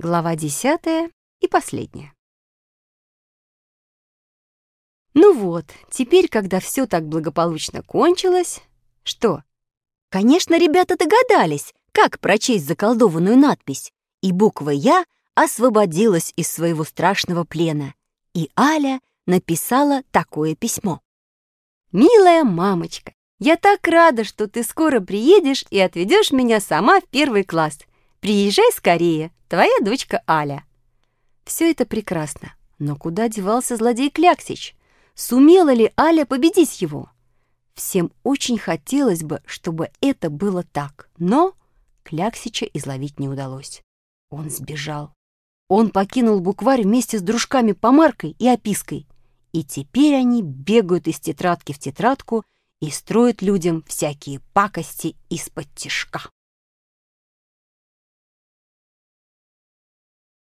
Глава десятая и последняя. Ну вот, теперь, когда все так благополучно кончилось, что? Конечно, ребята догадались, как прочесть заколдованную надпись, и буква «Я» освободилась из своего страшного плена, и Аля написала такое письмо. «Милая мамочка, я так рада, что ты скоро приедешь и отведешь меня сама в первый класс. Приезжай скорее, твоя дочка Аля». Все это прекрасно, но куда девался злодей Кляксич? Сумела ли Аля победить его? Всем очень хотелось бы, чтобы это было так, но Кляксича изловить не удалось. Он сбежал. Он покинул букварь вместе с дружками Помаркой и Опиской, и теперь они бегают из тетрадки в тетрадку и строят людям всякие пакости из-под тишка.